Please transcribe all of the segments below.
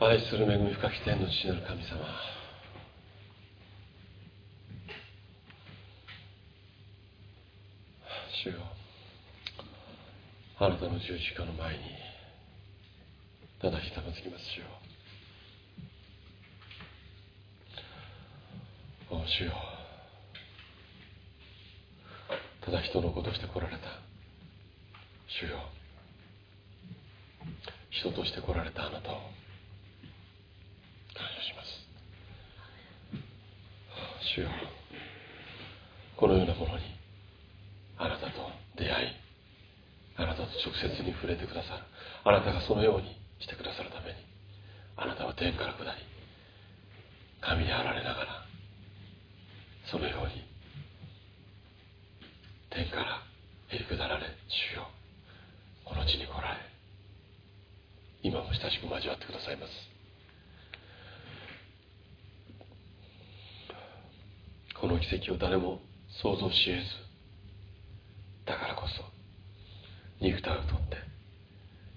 愛する恵み深き天の父なる神様。主よあなたの十字架の前にただひたまずきます主よ。お主よ。ただ人の子として来られた。主よ。人として来られたあなたを。感謝します。主よこのようなものにあなたと出会いあなたと直接に触れてくださるあなたがそのようにしてくださるためにあなたは天から下り神にあられながらそのように天からへり下られ主よこの地に来られ今も親しく交わってくださいます。この奇跡を誰も想像し得ず。だからこそ肉体を取って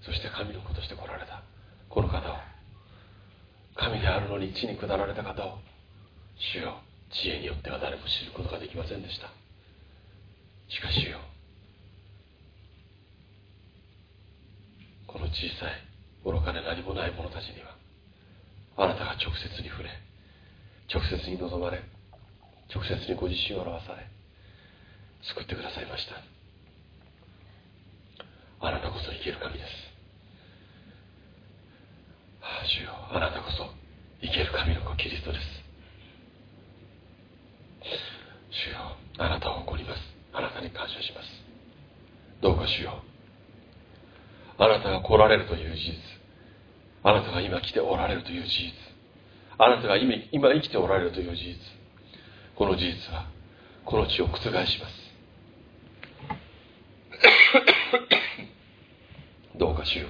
そして神の子として来られた。この方を神であるのに地に下られた方を主よ知恵によっては誰も知ることができませんでした。しかしよこの小さい愚かで何もない者たちにはあなたが直接に触れ直接に望まれ直接にご自身を表され救ってくださいました。あなたこそ生ける神です。主よあなたこそ生ける神の子キリストです。主よあなたを誇ります。あなたに感謝します。どうか主よあなたが来られるという事実。あなたが今来ておられるという事実。あなたが今生きておられるという事実。この事実はこの地を覆します。どうかしよう。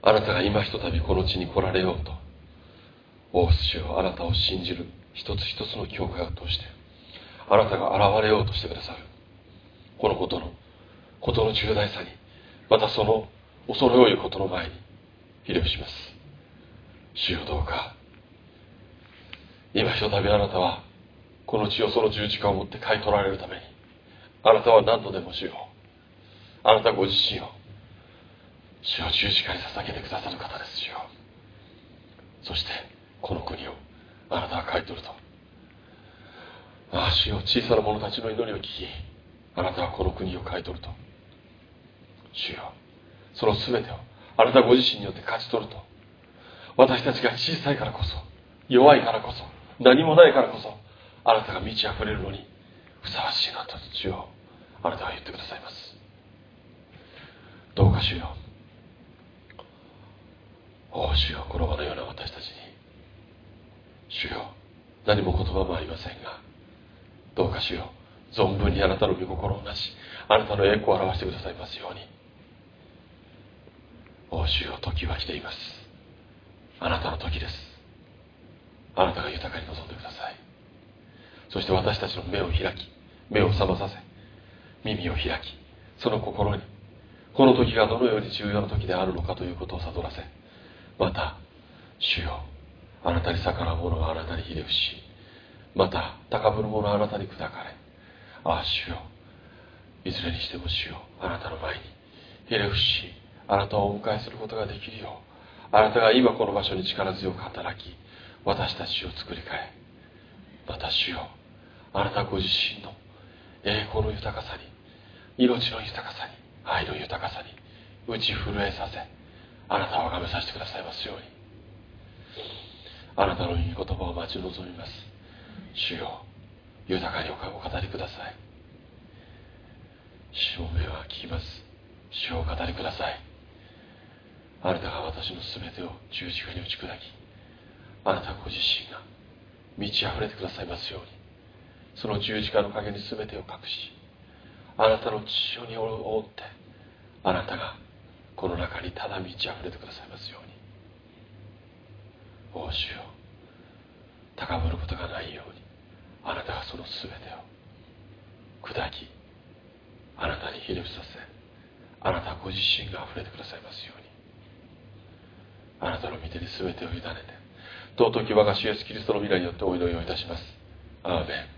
あなたが今ひとたびこの地に来られようと大主よあなたを信じる一つ一つの教会を通してあなたが現れようとしてくださる。このことのことの重大さにまたその恐れ多いことの前にひれ伏します。主よどうか今ひとたびあなたはこの地をその十字架を持って買い取られるためにあなたは何度でも主よあなたご自身を主を十字架に捧げてくださる方です主よ。そしてこの国をあなたは買い取ると。ああ主よ小さな者たちの祈りを聞きあなたはこの国を買い取ると。主よその全てをあなたご自身によって勝ち取ると。私たちが小さいからこそ弱いからこそ何もないからこそあなたが満ち溢れるのにふさわしいなと主よあなたは言ってくださいます。どうか主よおお主よこの場のような私たちに主よ何も言葉もありませんがどうか主よ存分にあなたの御心をなしあなたの栄光を表してくださいますように。お主よ時は来ています。あなたの時です。あなたが豊かに望んでください。そして私たちの目を開き目を覚まさせ耳を開きその心にこの時がどのように重要な時であるのかということを悟らせまた主よあなたに逆らう者はあなたにひれ伏しまた高ぶる者はあなたに砕かれああ主よいずれにしても主よあなたの前にひれ伏しあなたをお迎えすることができるようあなたが今この場所に力強く働き私たちを作り変えまた主よあなたご自身の栄光の豊かさに命の豊かさに愛の豊かさに打ち震えさせあなたを崇めさせてくださいますように。あなたのいい言葉を待ち望みます。主よ豊かにお語りください。主の目は聞きます。主をお語りください。あなたが私の全てを十字架に打ち砕きあなたご自身が満ち溢れてくださいますように。その十字架の陰に全てを隠しあなたの血潮に覆ってあなたがこの中にただ満ち溢れてくださいますように。お主よ高ぶることがないようにあなたがその全てを砕きあなたにひれ伏させあなたご自身が溢れてくださいますように。あなたの御手に全てを委ねて尊き我が主イエスキリストの皆によってお祈りをいたします。アーメン。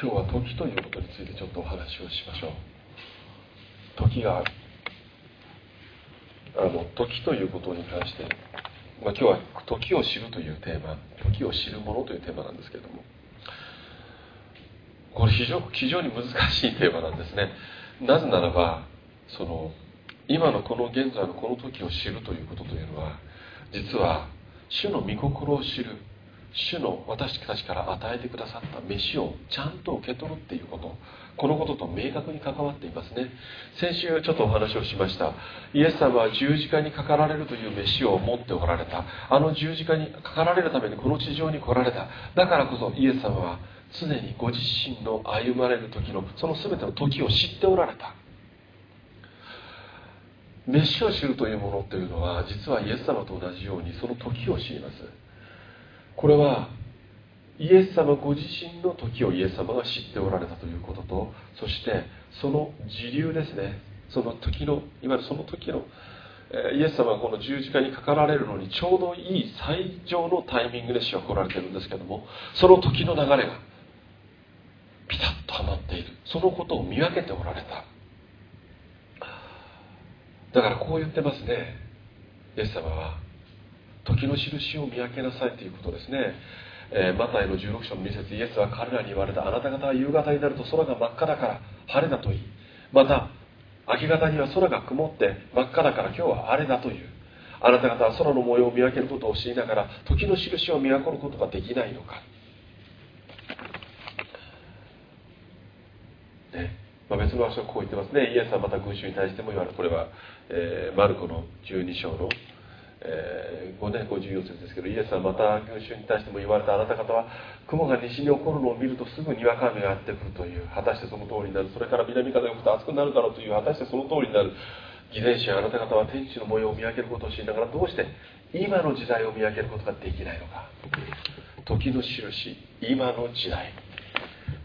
今日は時ということについてちょっとお話をしましょう時があるあの時ということに関して、まあ、今日は時を知るというテーマ時を知るものというテーマなんですけれどもこれ非常非常に難しいテーマなんですね。なぜならばその今のこの現在のこの時を知るということというのは実は主の御心を知る主の私たちから与えてくださった飯をちゃんと受け取るっていうこと。このことと明確に関わっていますね。先週ちょっとお話をしました。イエス様は十字架にかかられるという飯を持っておられた。あの十字架にかかられるためにこの地上に来られた。だからこそイエス様は常にご自身の歩まれる時のその全ての時を知っておられた。飯を知るというものというのは実はイエス様と同じようにその時を知ります。これはイエス様ご自身の時をイエス様が知っておられたということとそしてその時流ですね。その時のいわゆるその時のイエス様がこの十字架にかかられるのにちょうどいい最上のタイミングで主は来られてるんですけどもその時の流れがピタッとはまっている。そのことを見分けておられた。だからこう言ってますね。イエス様は時の印を見分けなさいということですね、え、マタイの16章の2節イエスは彼らに言われた。あなた方は夕方になると空が真っ赤だから晴れだといいまた明け方には空が曇って真っ赤だから今日は荒れだという。あなた方は空の模様を見分けることを知りながら時の印を見分けることができないのか、ね。まあ、別の場所はこう言ってますね。イエスはまた群衆に対しても言われる。これは、えー、マルコの12章のえー、5年54節ですけどイエスはまた群衆に対しても言われたあなた方は雲が西に起こるのを見るとすぐにわか雨がやってくるという果たしてその通りになる。それから南風が吹くと暑くなるだろうという果たしてその通りになる。偽善者あなた方は天地の模様を見分けることを知りながらどうして今の時代を見分けることができないのか。時の印今の時代。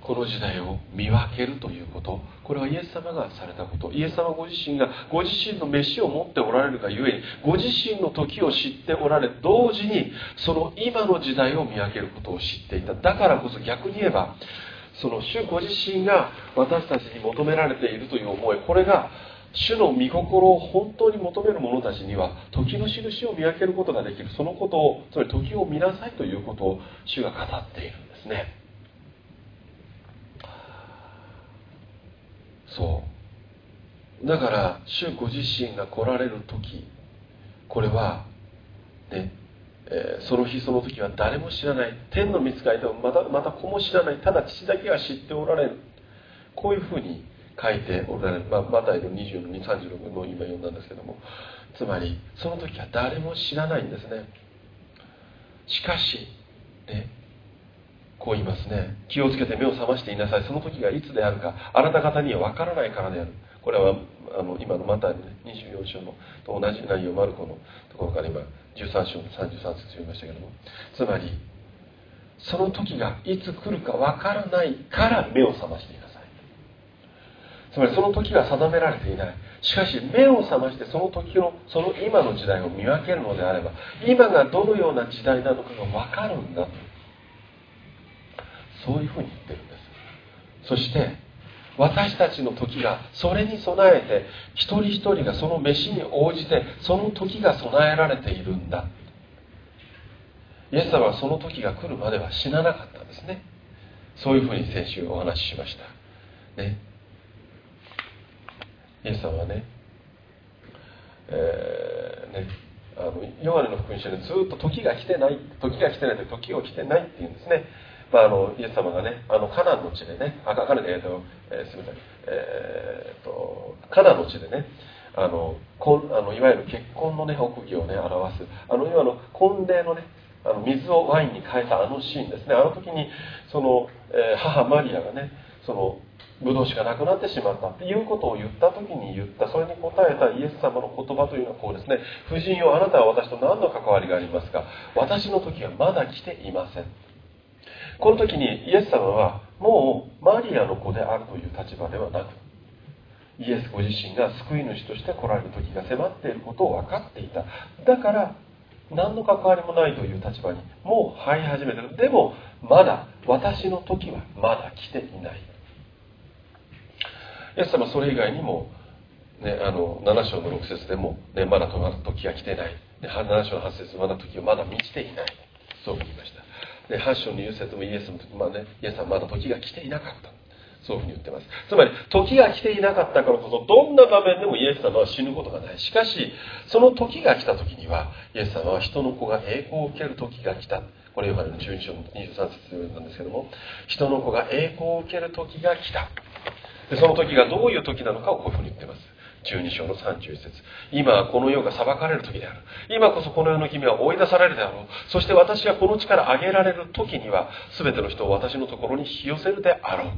この時代を見分けるということ。これはイエス様がされたこと。イエス様ご自身がご自身の飯を持っておられるがゆえにご自身の時を知っておられ同時にその今の時代を見分けることを知っていた。だからこそ逆に言えばその主ご自身が私たちに求められているという思い。これが主の御心を本当に求める者たちには時の印を見分けることができる。そのことをつまり時を見なさいということを主が語っているんですね。そう。だから主ご自身が来られる時これはねえー、その日その時は誰も知らない。天の見つかりでもまたまた子も知らない。ただ父だけが知っておられる。こういうふうに書いておられる、まあ、マタイの20の236の今読んだんですけども。つまりその時は誰も知らないんですね。しかしねこう言いますね。気をつけて目を覚ましていなさい。その時がいつであるかあなた方には分からないからである。これはあの今のマタイの、ね、24章のと同じ内容マルコのところから今13章の33節読みましたけども。つまりその時がいつ来るか分からないから目を覚ましていなさい。つまりその時は定められていない。しかし目を覚ましてその時のその今の時代を見分けるのであれば今がどのような時代なのかが分かるんだと。そういうふうに言ってるんです。そして私たちの時がそれに備えて一人一人がその飯に応じてその時が備えられているんだ。イエス様はその時が来るまでは死ななかったんですね。そういうふうに先週お話ししました。ね。イエス様はねえー、ねあのヨハネの福音書でずっと時が来てない時が来てない時を来てないっていうんですね。まあ、あのイエス様がねあのカナンの地でねあカナンで、えーとえー、すみません、えーと、カナンの地でねあのこんあのいわゆる結婚のね奥義をね表す。あの今の婚礼のねあの水をワインに変えたあのシーンですね。あの時にその、えー、母マリアがねそのブドウ酒がなくなってしまったっていうことを言った時に言ったそれに答えたイエス様の言葉というのはこうですね。夫人よあなたは私と何の関わりがありますか？私の時はまだ来ていません。この時にイエス様はもうマリアの子であるという立場ではなくイエスご自身が救い主として来られる時が迫っていることを分かっていた。だから何の関わりもないという立場にもう入り始めてる。でもまだ私の時はまだ来ていない。イエス様それ以外にも、ね、あの7章の6節でも、ね、まだ時が来てない、7章の8節まだ時はまだ満ちていない。そう言いました。で8章の言う説もイエスの時、まあね、イエスはまだ時が来ていなかった。そういうふうに言ってます。つまり時が来ていなかったからこそどんな場面でもイエス様は死ぬことがない。しかしその時が来た時にはイエス様は人の子が栄光を受ける時が来た。これヨハネの12章の23節なんですけども人の子が栄光を受ける時が来た。でその時がどういう時なのかをこういうふうに言ってます。12章の31節。今この世が裁かれる時である。今こそこの世の君は追い出されるであろう。そして私がこの地から上げられる時には全ての人を私のところに引き寄せるであろう。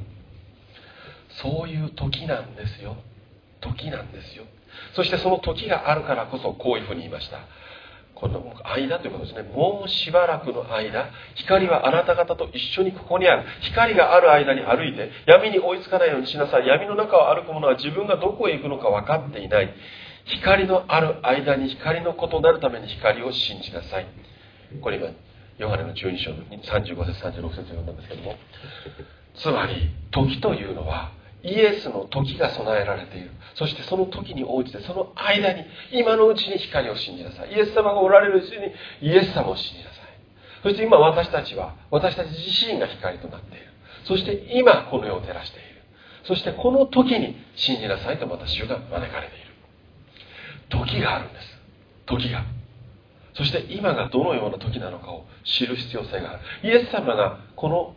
そういう時なんですよ。時なんですよ。そしてその時があるからこそこういうふうに言いました。この間ということですね。もうしばらくの間光はあなた方と一緒にここにある。光がある間に歩いて闇に追いつかないようにしなさい。闇の中を歩く者は自分がどこへ行くのか分かっていない。光のある間に光のことなるために光を信じなさい。これ今ヨハネの12章の35節36節を読んだんですけども。つまり時というのはイエスの時が備えられている。そしてその時に応じてその間に今のうちに光を信じなさい。イエス様がおられるうちにイエス様を信じなさい。そして今私たちは私たち自身が光となっている。そして今この世を照らしている。そしてこの時に信じなさいとまた主が招かれている。時があるんです。時が。そして今がどのような時なのかを知る必要性がある。イエス様がこの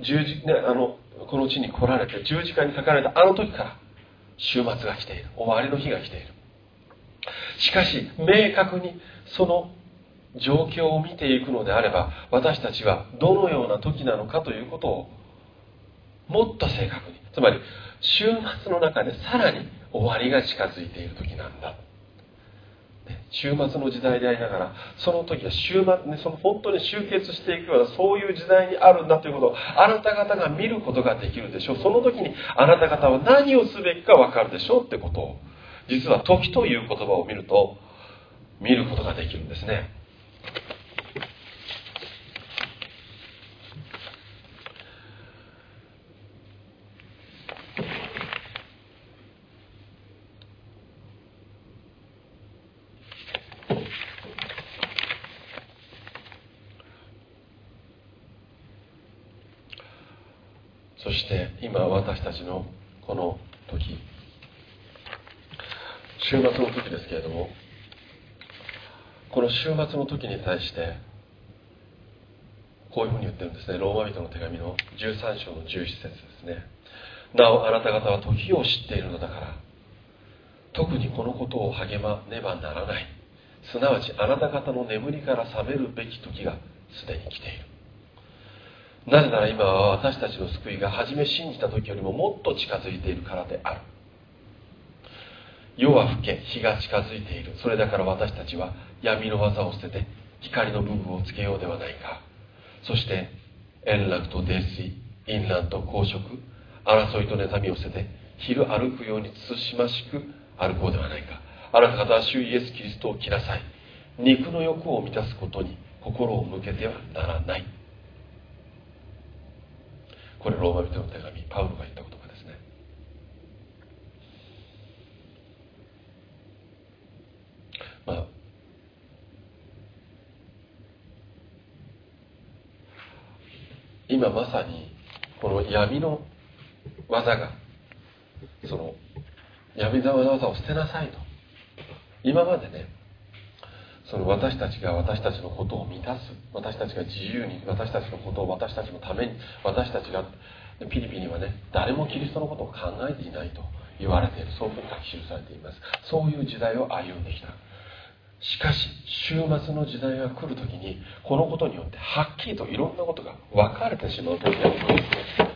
十字、ね、あのこの地に来られて十字架にかかれたあの時から終末が来ている。終わりの日が来ている。しかし明確にその状況を見ていくのであれば私たちはどのような時なのかということをもっと正確に。つまり週末の中でさらに終わりが近づいている時なんだ。週末の時代でありながらその時は週末、ね、その本当に集結していくようなそういう時代にあるんだということをあなた方が見ることができるでしょう。その時にあなた方は何をすべきか分かるでしょうってことを実は時という言葉を見ると見ることができるんですね。して今私たちのこの時。週末の時ですけれどもこの週末の時に対してこういうふうに言ってるんですね。ローマ人の手紙の13章の11節ですね。なおあなた方は時を知っているのだから特にこのことを励まねばならない。すなわちあなた方の眠りから覚めるべき時がすでに来ている。なぜなら今は私たちの救いが初め信じた時よりももっと近づいているからである。夜は更け日が近づいている。それだから私たちは闇の技を捨てて光の部分をつけようではないか。そして円楽と泥酔淫乱と公職争いと妬みを捨てて昼歩くように慎ましく歩こうではないか。あなた方は主イエス・キリストを着なさい肉の欲を満たすことに心を向けてはならない。これローマ人の手紙パウロが言った言葉ですね。まあ今まさにこの闇の技がその闇の技を捨てなさいと。今までねその私たちが私たちのことを満たす。私たちが自由に私たちのことを私たちのために私たちがピリピにはね誰もキリストのことを考えていないと言われている。そういうふうに書き記されています。そういう時代を歩んできた。しかし週末の時代が来る時にこのことによってはっきりといろんなことが分かれてしまう時が来る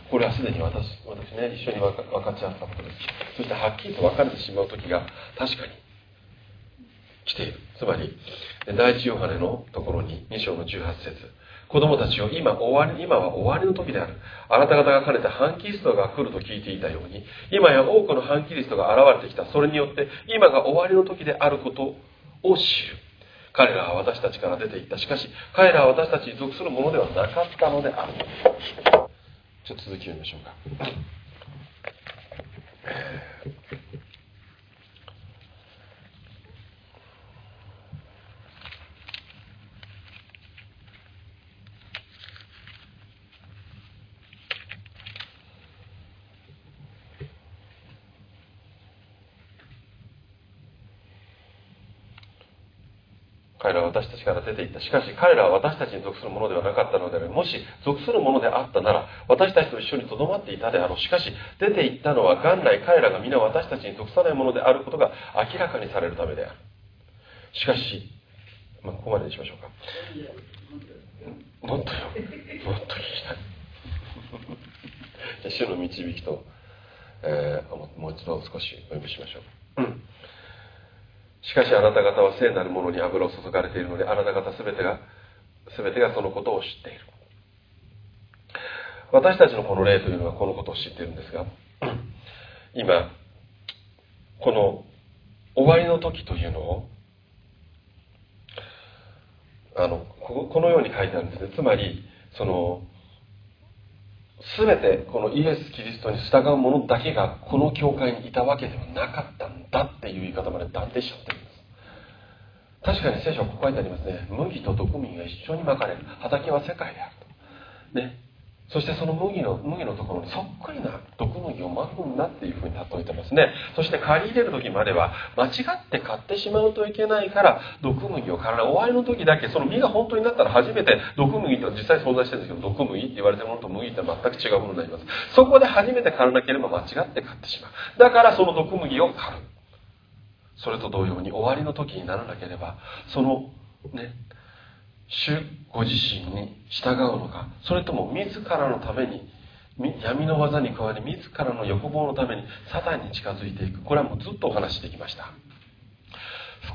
これはすでに私私ね一緒に分か分かち合ったことです。そしてはっきりと分かれてしまう時が確かに来ている。つまり第一ヨハネのところに2章の18節。子供たちを今終わり今は終わりの時である。あなた方が兼ねて反キリストが来ると聞いていたように今や多くの反キリストが現れてきた。それによって今が終わりの時であることを知る。彼らは私たちから出ていった。しかし彼らは私たちに属するものではなかったのである。ちょっと続きを見ましょうか。彼らは私たちから出ていった。しかし彼らは私たちに属するものではなかったのである。もし属するものであったなら、私たちと一緒に留まっていたであろう。しかし出ていったのは元来彼らが皆私たちに属さないものであることが明らかにされるためである。しかし、まあ、ここまでにしましょうか。もっとよ。もっと聞きたい。主の導きと、えー、もう一度少しお読みしましょう。うんしかしあなた方は聖なるものに油を注がれているのであなた方全てが全てがそのことを知っている。私たちのこの例というのはこのことを知っているんですが今この終わりの時というのをあのこのように書いてあるんですね。つまりその全てこのイエス・キリストに従う者だけがこの教会にいたわけではなかったんだっていう言い方まで断定しちゃってるんです。確かに聖書はここ書いてありますね。麦と毒味が一緒にまかれる。畑は世界であると。ね。そしてその麦の麦のところにそっくりな毒麦をまくんだっていうふうに例えてますね。そして借り入れる時までは間違って買ってしまうといけないから毒麦を買わない終わりの時だけその実が本当になったら初めて毒麦と実際存在してるんですけど毒麦って言われてるものと麦って全く違うものになります。そこで初めて買わなければ間違って買ってしまう。だからその毒麦を買うそれと同様に終わりの時にならなければそのね主ご自身に従うのかそれとも自らのために闇の技に加わり自らの欲望のためにサタンに近づいていく。これはもうずっとお話してきました。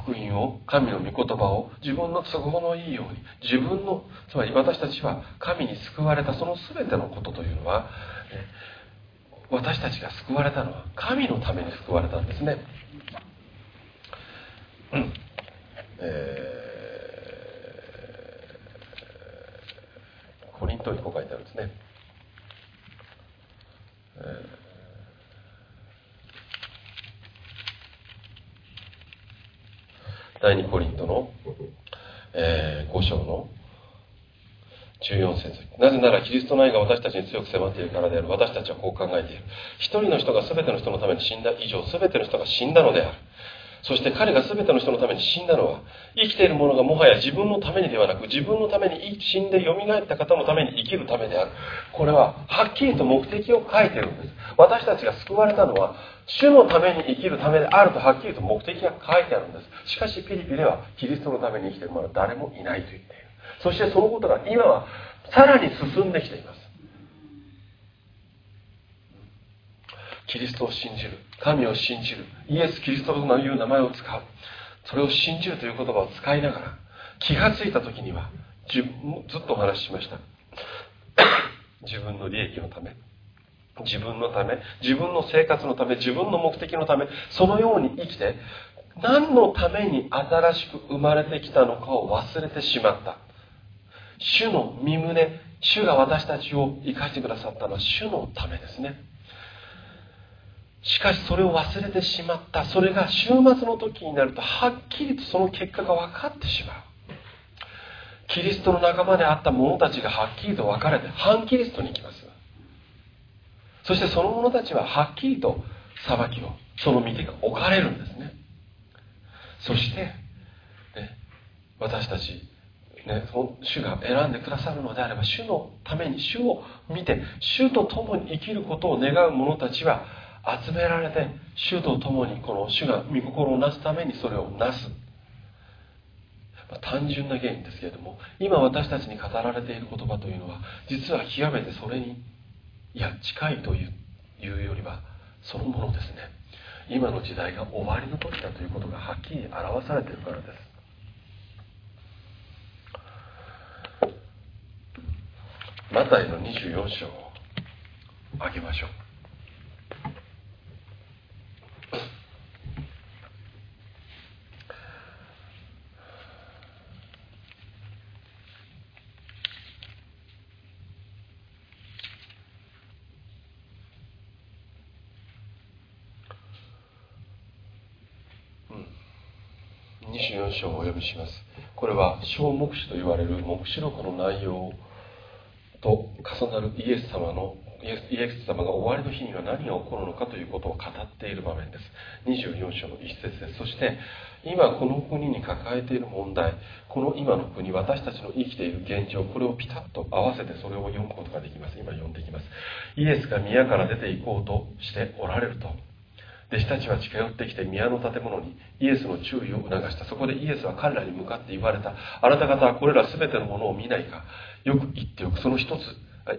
福音を神の御言葉を自分の都合のいいように自分のつまり私たちは神に救われたその全てのことというのは私たちが救われたのは神のために救われたんですね。うん。えーコリントにこう書いてあるんですね、第2コリントの、えー、5章の14節。なぜならキリストの愛が私たちに強く迫っているからである。私たちはこう考えている。一人の人が全ての人のために死んだ。以上全ての人が死んだのである。そして彼が全ての人のために死んだのは生きている者がもはや自分のためにではなく自分のために死んでよみがえった方のために生きるためである。これははっきりと目的を書いてるんです。私たちが救われたのは主のために生きるためであるとはっきりと目的が書いてあるんです。しかしピリピではキリストのために生きている者は誰もいないと言っている。そしてそのことが今はさらに進んできています。キリストを信じる。神を信じる。イエス・キリストという名前を使う。それを信じるという言葉を使いながら気がついた時にはずっとお話ししました。自分の利益のため。自分のため。自分の生活のため。自分の目的のため。そのように生きて何のために新しく生まれてきたのかを忘れてしまった。主の身胸主が私たちを生かしてくださったのは主のためですね。しかしそれを忘れてしまった。それが週末の時になるとはっきりとその結果が分かってしまう。キリストの仲間であった者たちがはっきりと分かれて反キリストに行きます。そしてその者たちははっきりと裁きをその見てが置かれるんですね。そして、ね、私たち、ね、主が選んでくださるのであれば主のために主を見て主と共に生きることを願う者たちは集められて主と共にこの主が御心をなすためにそれをなす、まあ、単純な原因ですけれども今私たちに語られている言葉というのは実は極めてそれにいや近いというよりはそのものですね。今の時代が終わりの時だということがはっきり表されているからです。マタイの24章をあげましょう。24章をお読みします。これは小目視と言われる黙示録の内容と重なるイエス様のイエス様が終わりの日には何が起こるのかということを語っている場面です。24章の一節です。そして今この国に抱えている問題この今の国私たちの生きている現状これをピタッと合わせてそれを読むことができます。今読んでいきます。イエスが宮から出て行こうとしておられると。弟子たちは近寄ってきて宮の建物にイエスの注意を促した。そこでイエスは彼らに向かって言われた。あなた方はこれら全てのものを見ないか？よく言っておく。その一つ。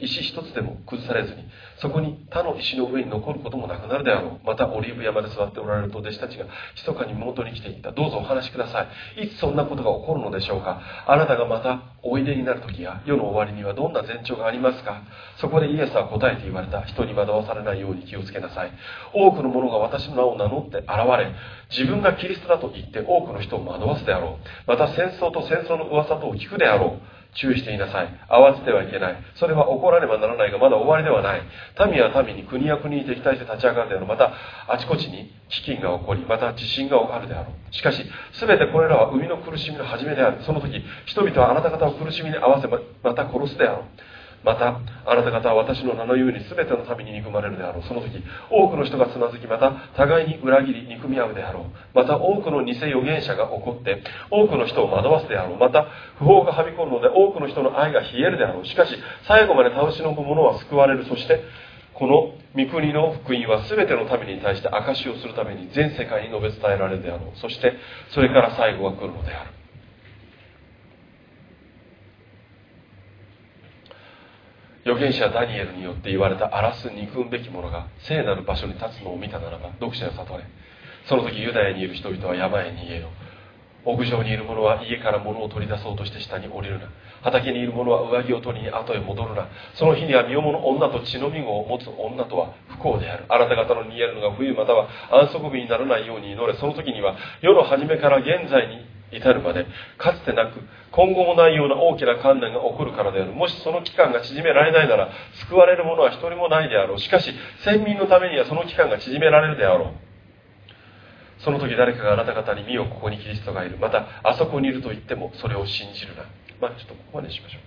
石一つでも崩されずにそこに他の石の上に残ることもなくなるであろう。またオリーブ山で座っておられると弟子たちが密かに元に来ていった。どうぞお話しください。いつそんなことが起こるのでしょうか。あなたがまたおいでになる時や世の終わりにはどんな前兆がありますか。そこでイエスは答えて言われた。人に惑わされないように気をつけなさい。多くの者が私の名を名乗って現れ自分がキリストだと言って多くの人を惑わすであろう。また戦争と戦争の噂とを聞くであろう。注意していなさい。慌ててはいけない。それは怒らねばならないが、まだ終わりではない。民は民に、国や国に敵対して立ち上がるであろう。また、あちこちに飢饉が起こり、また地震が起こるであろう。しかし、すべてこれらは生みの苦しみの始めである。その時、人々はあなた方を苦しみに合わせ、また殺すであろう。またあなた方は私の名のように全ての民に憎まれるであろう。その時多くの人がつまずきまた互いに裏切り憎み合うであろう。また多くの偽預言者が起こって多くの人を惑わすであろう。また不法がはびこるので多くの人の愛が冷えるであろう。しかし最後まで倒しのむ者は救われる。そしてこの御国の福音は全ての民に対して証しをするために全世界に述べ伝えられるであろう。そしてそれから最後は来るのである。預言者ダニエルによって言われた荒らす憎むべき者が聖なる場所に立つのを見たならば読者よ悟れ。その時ユダヤにいる人々は山へ逃げよ屋上にいる者は家から物を取り出そうとして下に降りるな。畑にいる者は上着を取りに後へ戻るな。その日には身重の女と血のみ子を持つ女とは不幸である。あなた方の逃げるのが冬または安息日にならないように祈れ。その時には世の初めから現在に至るまでかつてなく今後もないような大きな観念が起こるからである。もしその期間が縮められないなら救われる者は一人もないであろう。しかし先民のためにはその期間が縮められるであろう。その時誰かがあなた方に見よここにキリストがいる。またあそこにいると言ってもそれを信じるな。まあちょっとここまでしましょう。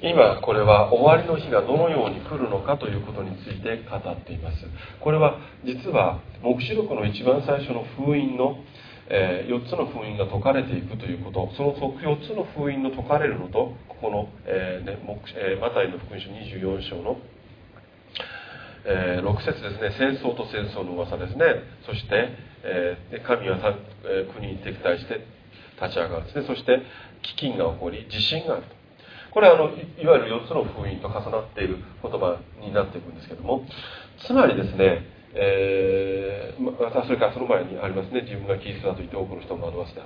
今これは終わりの日がどのように来るのかということについて語っています。これは実は黙示録の一番最初の封印のえー、4つの封印が解かれていくということ。その4つの封印の解かれるのとここの、えーねえー、マタイの福音書24章の、えー、6節ですね。戦争と戦争の噂ですね。そして、えー、神はえー、国に敵対して立ち上がるですね。そして飢饉が起こり地震があると。これはあのいわゆる4つの封印と重なっている言葉になっていくんですけども。つまりですねえー、またそれからその前にありますね。自分がキリストだと言って多くの人を惑わせた。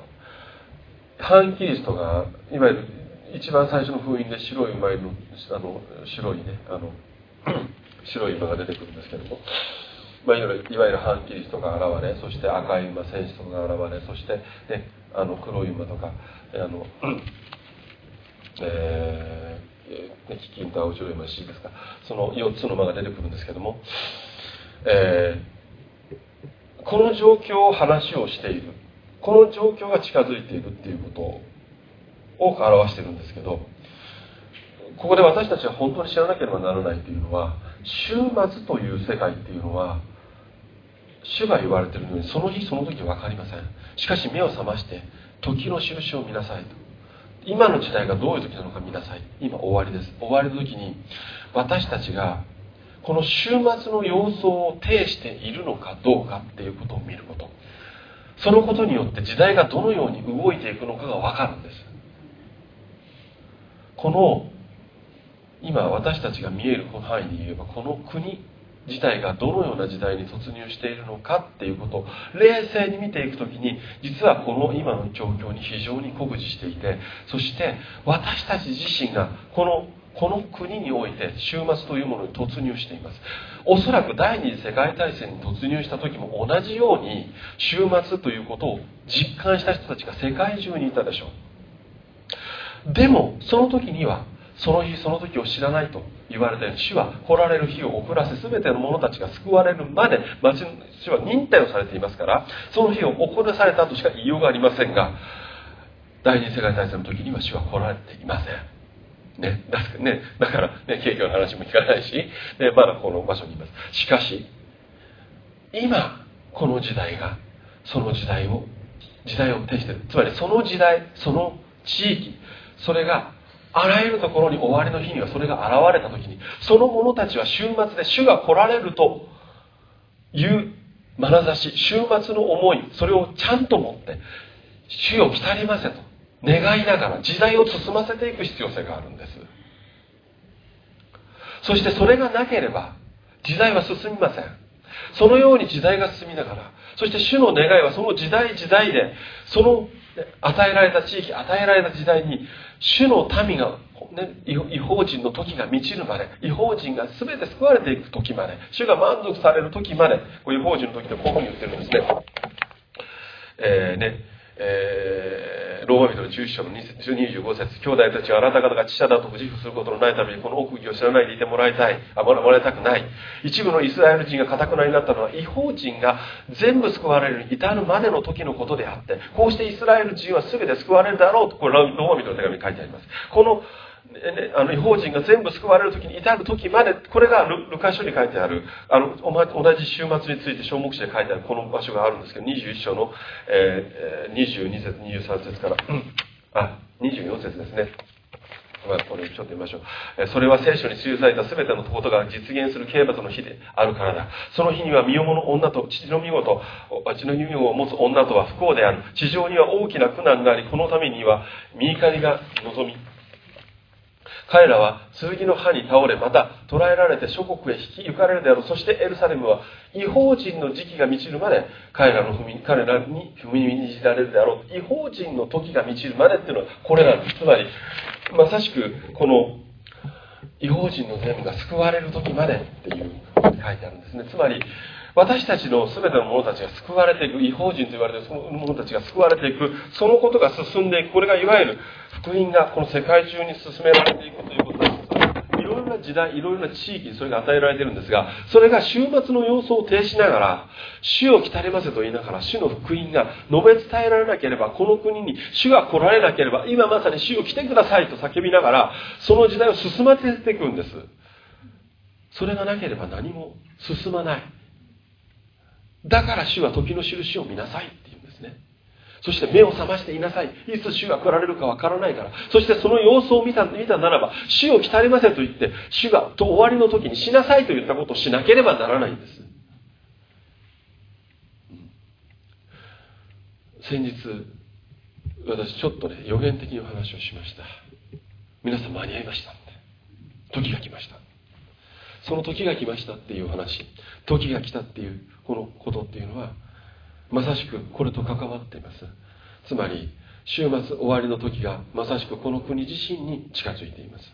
反キリストがいわゆる一番最初の封印で白い馬のあの白いねあの 白い馬が出てくるんですけども、まあ、いわゆるいわゆる反キリストが現れそして赤い馬戦士とかが現れそして、ね、あの黒い馬とかあの、えー、ね、キキンと青白い馬 C ですかその4つの馬が出てくるんですけども。えー、この状況を話をしている。この状況が近づいているっていうことを多く表してるんですけどここで私たちは本当に知らなければならないというのは終末という世界っていうのは主が言われてるのにその日その時分かりません。しかし目を覚まして時の印を見なさいと。今の時代がどういう時なのか見なさい。今終わりです。終わりの時に私たちがこの週末の様相を呈しているのかどうかっていうことを見ること。そのことによって時代がどのように動いていくのかが分かるんです。この今私たちが見える範囲で言えばこの国自体がどのような時代に突入しているのかっていうことを冷静に見ていく時に実はこの今の状況に非常に酷似していてそして私たち自身がこのこの国において終末というものに突入しています。おそらく第二次世界大戦に突入した時も同じように終末ということを実感した人たちが世界中にいたでしょう。でもその時にはその日その時を知らないと言われたように主は来られる日を遅らせ全ての者たちが救われるまで町の主は忍耐をされていますからその日を遅らされたとしか言いようがありませんが第二次世界大戦の時には主は来られていません。ね、だね、だから、ね、景況の話も聞かないし、ね、まだこの場所にいます。しかし今この時代がその時代を時代を呈している。つまりその時代その地域それがあらゆるところに終わりの日にはそれが現れた時にその者たちは週末で主が来られるという眼差し週末の思いそれをちゃんと持って主を来たりませと。願いながら時代を進ませていく必要性があるんです。そしてそれがなければ時代は進みません。そのように時代が進みながらそして主の願いはその時代時代でその与えられた地域与えられた時代に主の民が、ね、違法人の時が満ちるまで違法人が全て救われていく時まで主が満足される時まで違法人の時でこういうふうに言ってるんですね,、えーねえー、ローマ人の11章の25節兄弟たちはあなた方が知者だと自負することのないためにこの奥義を知らないでいてもらいたい。あもらいたくない。一部のイスラエル人がかたくなになったのは違法人が全部救われるに至るまでの時のことであってこうしてイスラエル人は全て救われるだろうとこれローマ人の手紙に書いてあります。この、あの違法人が全部救われる時に至る時までこれがルルカ書に書いてあるあの同じ週末について小目視で書いてあるこの場所があるんですけど21章の、えー、22節23節から、うん、あ24節ですねこれちょっと読みましょう。それは聖書に記された全てのことが実現する刑罰の日であるからだ。その日には身重の女と父の身ごと、父の身を持つ女とは不幸である。地上には大きな苦難があり、このためには身怒りが望み、彼らは剣の刃に倒れまた捕らえられて諸国へ引き行かれるであろう。そしてエルサレムは違法人の時期が満ちるまで彼らの踏み彼らに踏みにじられるであろう。違法人の時が満ちるまでっていうのはこれなんですつまりまさしくこの違法人の全部が救われる時までっていう書いてあるんですね。つまり私たちの全ての者たちが救われていく違法人と言われているその者たちが救われていくそのことが進んでいくこれがいわゆる福音がこの世界中に進められていくということなんです。いろいろな時代いろいろな地域にそれが与えられているんですがそれが終末の様相を呈しながら主を来たれませと言いながら主の福音が述べ伝えられなければこの国に主が来られなければ今まさに主を来てくださいと叫びながらその時代を進ませていくんです。それがなければ何も進まない。だから主は時の印を見なさいって言うんですねそして目を覚ましていなさい。いつ主が来られるかわからないから。そしてその様子を見た見たならば、主を来たりませんと言って、主がと終わりの時にしなさいと言ったことをしなければならないんです。先日、私ちょっとね、予言的な話をしました。皆さん間に合いました時が来ました。その時が来ましたっていう話、時が来たっていうこのことっていうのは、まさしくこれと関わっています。つまり週末終わりの時がまさしくこの国自身に近づいています。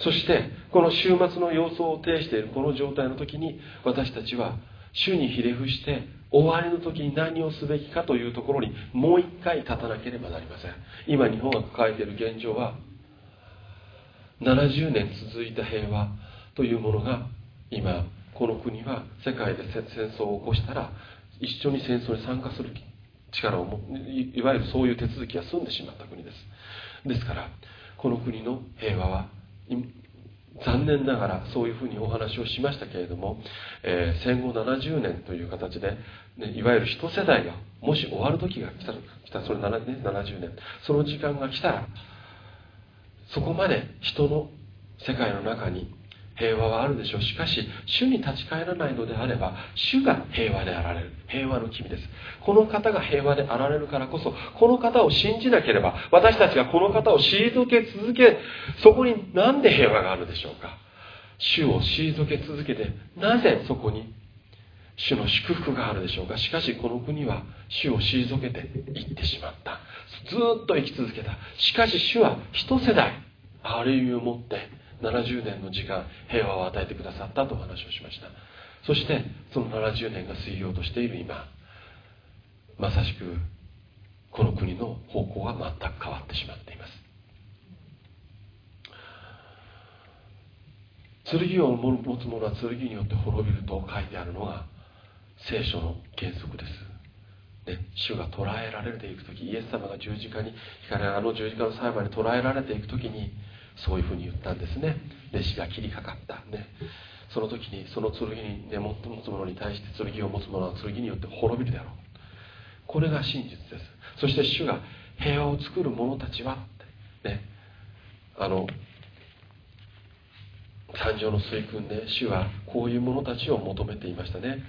そしてこの週末の様相を呈しているこの状態の時に私たちは主にひれ伏して終わりの時に何をすべきかというところにもう一回立たなければなりません。今日本が抱えている現状は70年続いた平和というものが今この国は世界で戦争を起こしたら一緒に戦争に参加する力をもいわゆるそういう手続きが済んでしまった国です。ですからこの国の平和は残念ながらそういうふうにお話をしましたけれども、えー、戦後70年という形で、ね、いわゆる一世代がもし終わる時が来た来たそれ 7,、ね、70年。その時間が来たらそこまで人の世界の中に平和はあるでしょう。しかし主に立ち返らないのであれば主が平和であられる。平和の君です。この方が平和であられるからこそこの方を信じなければ私たちがこの方を退け続けそこに何で平和があるでしょうか。主を退け続けてなぜそこに主の祝福があるでしょうか。しかしこの国は主を退けていってしまった。ずっと生き続けた。しかし主は一世代ある意味をもって70年の時間平和を与えてくださったとお話をしました。そしてその70年が過ぎようとしている今まさしくこの国の方向が全く変わってしまっています。剣を持つ者は剣によって滅びると書いてあるのが聖書の原則です。ね、主が捕らえられていく時イエス様が十字架に引かれあの十字架の裁判に捕らえられていく時にそういうふうに言ったんですね。弟子が切りかかった。ね。その時にその剣に、ね、持つ者に対して剣を持つ者は剣によって滅びるであろう。これが真実です。そして主が平和を作る者たちはね。あの誕生の水訓で主はこういう者たちを求めていましたね。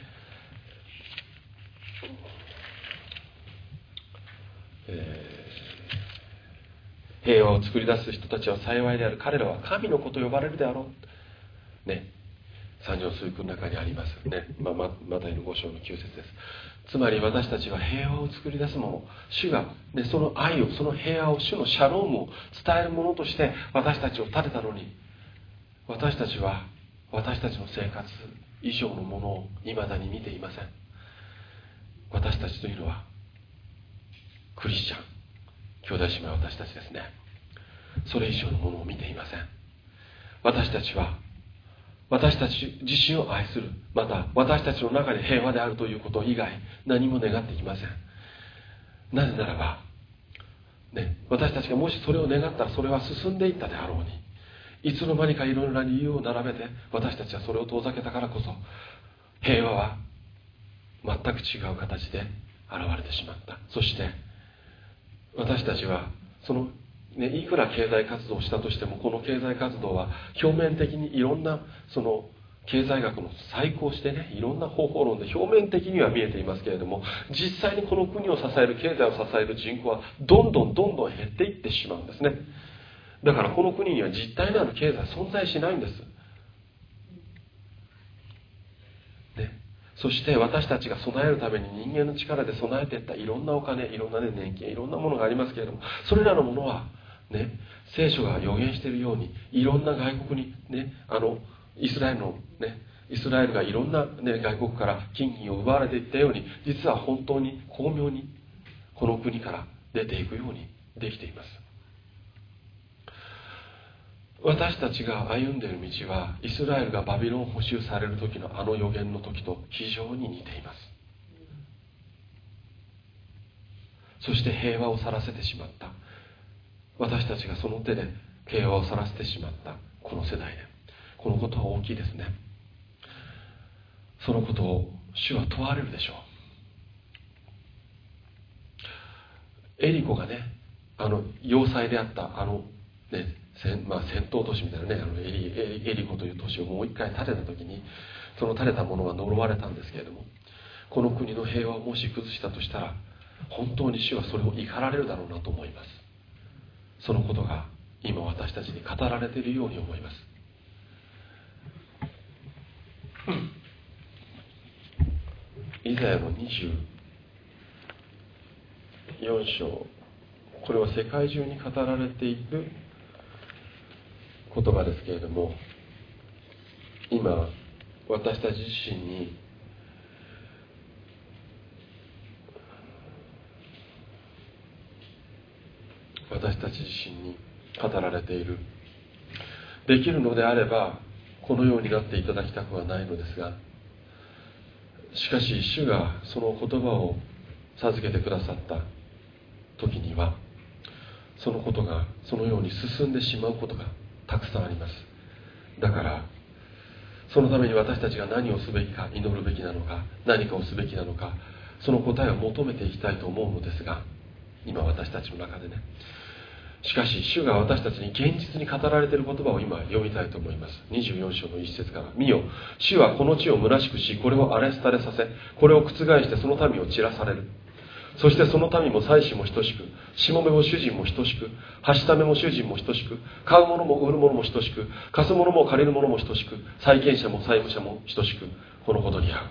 え、平和を作り出す人たちは幸いである。彼らは神の子と呼ばれるであろう。ね。三条水訓の中にありますね、まあ、マタイの五章の9節です。つまり私たちは平和を作り出すもの主が、ね、その愛をその平和を主のシャロームを伝えるものとして私たちを立てたのに私たちは私たちの生活以上のものを未だに見ていません。私たちというのはクリスチャン兄弟姉妹私たちですね。それ以上のものを見ていません。私たちは私たち自身を愛するまた私たちの中で平和であるということ以外何も願っていません。なぜならば、ね、私たちがもしそれを願ったらそれは進んでいったであろうにいつの間にかいろいろな理由を並べて私たちはそれを遠ざけたからこそ平和は全く違う形で現れてしまった。そして私たちはその、ね、いくら経済活動をしたとしてもこの経済活動は表面的にいろんなその経済学の再考してねいろんな方法論で表面的には見えていますけれども実際にこの国を支える経済を支える人口はどんどんどんどん減っていってしまうんですね。だからこの国には実体のある経済は存在しないんです。そして私たちが備えるために人間の力で備えていったいろんなお金いろんな、ね、年金いろんなものがありますけれどもそれらのものは、ね、聖書が予言しているようにいろんな外国に、ね、あのイスラエルの、ね、イスラエルがいろんな、ね、外国から金銀を奪われていったように実は本当に巧妙にこの国から出ていくようにできています。私たちが歩んでいる道はイスラエルがバビロン捕囚される時のあの予言の時と非常に似ています。そして平和を去らせてしまった。私たちがその手で平和を去らせてしまった。この世代で。このことは大きいですね。そのことを主は問われるでしょう。エリコがねあの要塞であったあのね戦,、まあ、戦闘都市みたいなねあのエリエリコという都市をもう一回建てた時にその建てたものが呪われたんですけれどもこの国の平和をもし崩したとしたら本当に主はそれを怒られるだろうなと思います。そのことが今私たちに語られているように思います。イザヤの24章。これは世界中に語られている言葉ですけれども今私たち自身に私たち自身に語られている。できるのであればこのようになっていただきたくはないのですがしかし主がその言葉を授けてくださった時にはそのことがそのように進んでしまうことがたくさんあります。だからそのために私たちが何をすべきか祈るべきなのか何かをすべきなのかその答えを求めていきたいと思うのですが今私たちの中でね。しかし主が私たちに現実に語られている言葉を今読みたいと思います。24章の一節から「見よ主はこの地を虚しくしこれを荒れ廃れさせこれを覆してその民を散らされる」そしてその民も妻子も等しくしもべも主人も等しくはしためも主人も等しく買う者も売る者も等しく貸す者も借りる者も等しく債権者も債務者も等しくこのことに合う。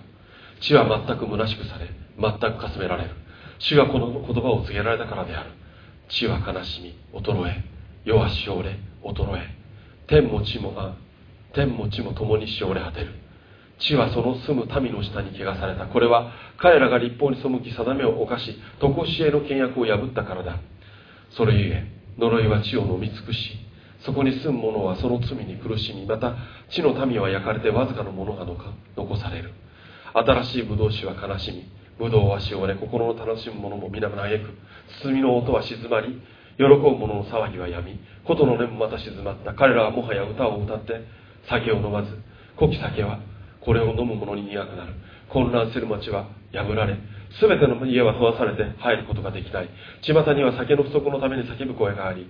地は全く虚しくされ全くかすめられる。主がこの言葉を告げられたからである。地は悲しみ衰え世はしおれ衰え。天も地もあ天も地も共にしおれ果てる。地はその住む民の下に汚された。これは彼らが立法に背き定めを犯し常しえの契約を破ったからだ。それゆえ呪いは地を飲み尽くしそこに住む者はその罪に苦しみまた地の民は焼かれてわずかのものが残される。新しいブドウ酒は悲しみブドウはしおれ心の楽しむ者も皆嘆く。包みの音は静まり喜ぶ者の騒ぎはやみ琴の音もまた静まった。彼らはもはや歌を歌って酒を飲まず古き酒はこれを飲む者に苦くなる。混乱する町は破られ全ての家は壊されて入ることができない。巷には酒の不足のために叫ぶ声があり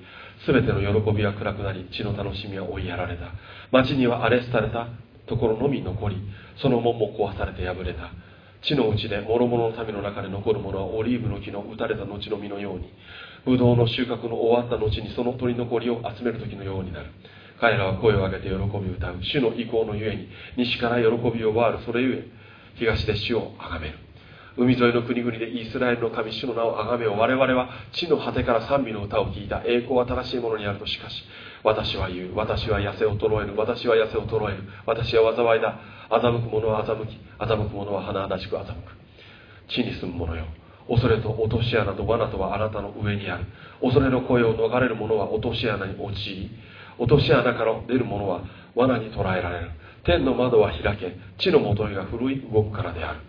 全ての喜びは暗くなり血の楽しみは追いやられた。町には荒れ廃れたところのみ残りその門も壊されて破れた。地のうちで諸々の民の中で残るものはオリーブの木の打たれた後の実のようにブドウの収穫の終わった後にその取り残りを集める時のようになる。彼らは声を上げて喜びを歌う。主の意向のゆえに西から喜びを奪わるそれゆえ東で主を崇める。海沿いの国々でイスラエルの神主の名を崇めよ我々は地の果てから賛美の歌を聴いた。栄光は正しいものにあるとしかし私は言う。私は痩せ衰える。私は痩せ衰える。私は災いだ。欺く者は欺き欺く者は華々しく欺く。地に住む者よ。恐れと落とし穴と罠とはあなたの上にある。恐れの声を逃れる者は落とし穴に陥り落とし穴から出る者は罠に捕らえられる。天の窓は開け地のもといが古い動くからである。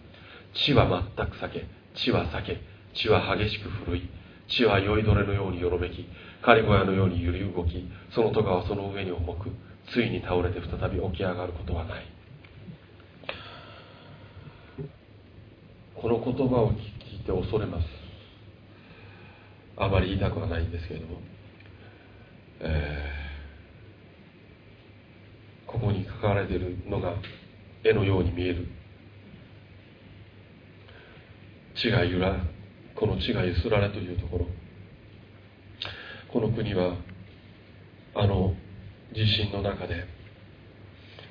地は全く裂け地は裂け地は激しく古い。地は酔いどれのようによろめき狩り小屋のように揺り動きその戸はその上に重くついに倒れて再び起き上がることはない。この言葉を聞いて恐れます。あまり言いたくはないんですけれども、えー、ここに書かれているのが絵のように見える。地が揺らこの地がゆすられというところ。この国はあの地震の中で